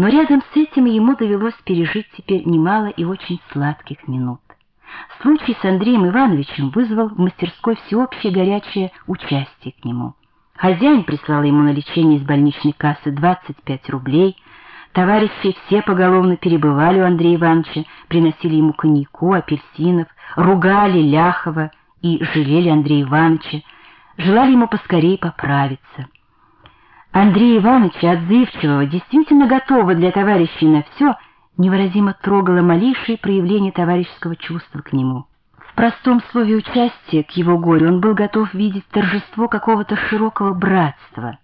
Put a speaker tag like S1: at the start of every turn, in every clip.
S1: Но рядом с этим ему довелось пережить теперь немало и очень сладких минут. Случай с Андреем Ивановичем вызвал в мастерской всеобщее горячее участие к нему. Хозяин прислал ему на лечение из больничной кассы 25 рублей. Товарищи все поголовно перебывали у Андрея Ивановича, приносили ему коньяку, апельсинов, ругали Ляхова и жалели Андрея Ивановича, желали ему поскорее поправиться. Андрея Ивановича, отзывчивого, действительно готового для товарищей на все, невыразимо трогало малейшее проявление товарищеского чувства к нему. В простом слове участия к его горю он был готов видеть торжество какого-то широкого братства.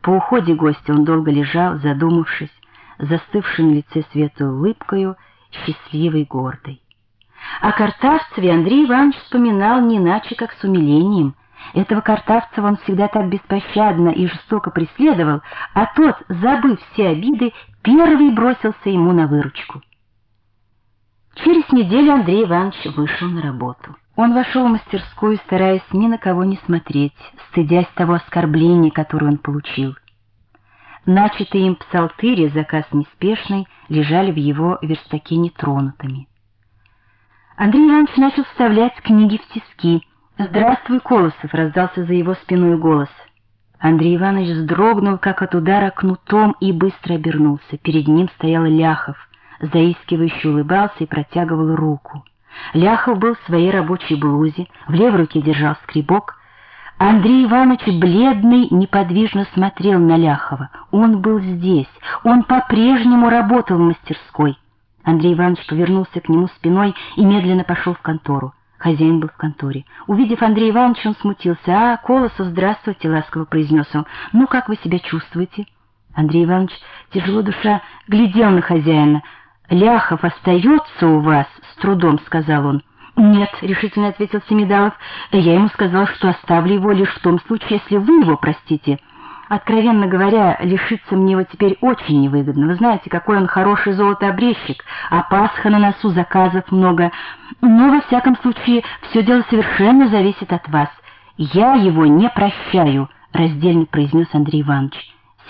S1: По уходе гостя он долго лежал, задумавшись, застывшим на лице светлой улыбкою, счастливой, гордой. О Картавцеве Андрей Иванович вспоминал не иначе, как с умилением. Этого Картавцева он всегда так беспощадно и жестоко преследовал, а тот, забыв все обиды, первый бросился ему на выручку. Через неделю Андрей Иванович вышел на работу. Он вошел в мастерскую, стараясь ни на кого не смотреть, стыдясь того оскорбления, которое он получил. Начатые им псалтыри, заказ неспешный, лежали в его верстаке нетронутыми. Андрей Иванович начал вставлять книги в тиски. «Здравствуй, Колосов!» — раздался за его спиной голос. Андрей Иванович вздрогнул, как от удара кнутом, и быстро обернулся. Перед ним стоял Ляхов, заискивающе улыбался и протягивал руку. Ляхов был в своей рабочей блузе, в левой руке держал скребок. Андрей Иванович, бледный, неподвижно смотрел на Ляхова. Он был здесь, он по-прежнему работал в мастерской. Андрей Иванович повернулся к нему спиной и медленно пошел в контору. Хозяин был в конторе. Увидев Андрея Ивановича, он смутился. «А, Колосов, здравствуйте!» — ласково произнес он. «Ну, как вы себя чувствуете?» Андрей Иванович, тяжело душа, глядел на хозяина. «Ляхов остается у вас?» — с трудом сказал он. «Нет», — решительно ответил Семидалов. «Я ему сказал, что оставлю его лишь в том случае, если вы его простите». Откровенно говоря, лишиться мне его теперь очень невыгодно. Вы знаете, какой он хороший золотообрезчик, а Пасха на носу, заказов много. Но, во всяком случае, все дело совершенно зависит от вас. Я его не прощаю, — раздельно произнес Андрей Иванович.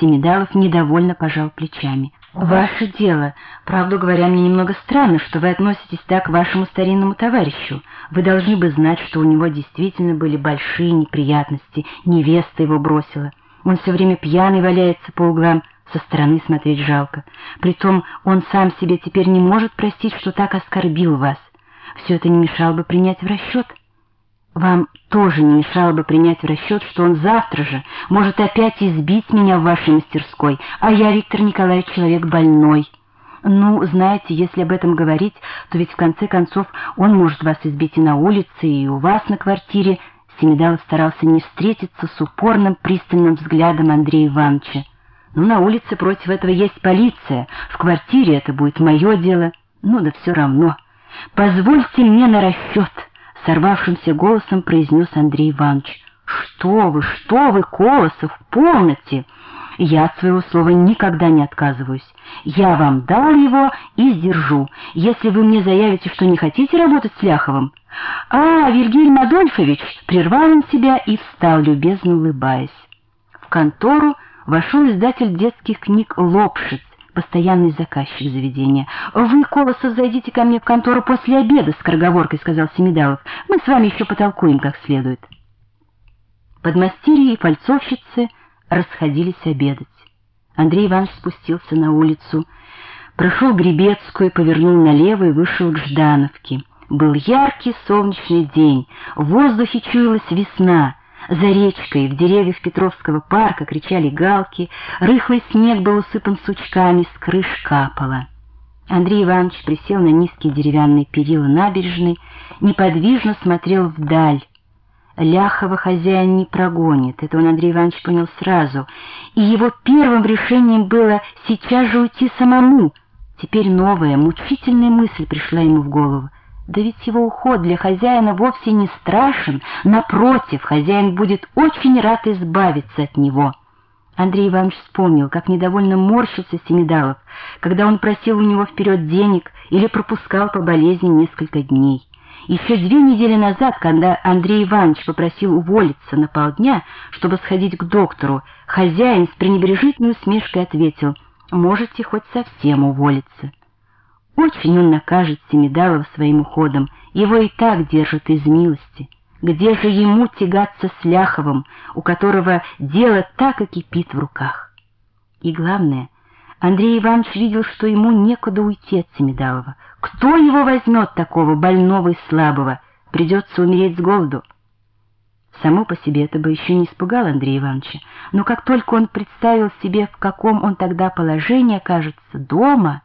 S1: Семидалов недовольно пожал плечами. «Ваше дело. Правду говоря, мне немного странно, что вы относитесь так к вашему старинному товарищу. Вы должны бы знать, что у него действительно были большие неприятности. Невеста его бросила». Он все время пьяный валяется по углам, со стороны смотреть жалко. Притом он сам себе теперь не может простить, что так оскорбил вас. Все это не мешало бы принять в расчет. Вам тоже не мешало бы принять в расчет, что он завтра же может опять избить меня в вашей мастерской, а я, Виктор Николаевич, человек больной. Ну, знаете, если об этом говорить, то ведь в конце концов он может вас избить и на улице, и у вас на квартире, Семидалов старался не встретиться с упорным пристальным взглядом Андрея Ивановича. Ну, на улице против этого есть полиция, в квартире это будет мое дело. Ну да все равно. Позвольте мне на расчет, сорвавшимся голосом произнес Андрей Иванович. Что вы, что вы, Колосов, полноте! Я от своего слова никогда не отказываюсь. Я вам дал его и сдержу. Если вы мне заявите, что не хотите работать с Ляховым... А, Вильгельм Адольфович прервал он себя и встал, любезно улыбаясь. В контору вошел издатель детских книг Лопшиц, постоянный заказчик заведения. «Вы, Колосов, зайдите ко мне в контору после обеда», — скороговоркой сказал Семидалов. «Мы с вами еще потолкуем как следует». Подмастерье и фальцовщицы расходились обедать. Андрей Иванович спустился на улицу, прошел Гребецкую, повернул налево и вышел к Ждановке. Был яркий солнечный день, в воздухе чуялась весна. За речкой, в деревьях Петровского парка кричали галки, рыхлый снег был усыпан сучками, с крыш капало. Андрей Иванович присел на низкие деревянные перила набережной, неподвижно смотрел вдаль, Ляхова хозяин не прогонит, это он Андрей Иванович понял сразу, и его первым решением было сейчас же уйти самому. Теперь новая, мучительная мысль пришла ему в голову. Да ведь его уход для хозяина вовсе не страшен, напротив, хозяин будет очень рад избавиться от него. Андрей Иванович вспомнил, как недовольно морщился Семидалов, когда он просил у него вперед денег или пропускал по болезни несколько дней. Еще две недели назад, когда Андрей Иванович попросил уволиться на полдня, чтобы сходить к доктору, хозяин с пренебрежительной усмешкой ответил, можете хоть совсем уволиться. Очень он накажет Семидалова своим уходом, его и так держат из милости. Где же ему тягаться с Ляховым, у которого дело так и кипит в руках? И главное, Андрей Иванович видел, что ему некуда уйти от Семидалова. Кто его возьмет такого больного и слабого? Придется умереть с голоду. Само по себе это бы еще не испугало Андрея Ивановича, но как только он представил себе, в каком он тогда положении окажется дома,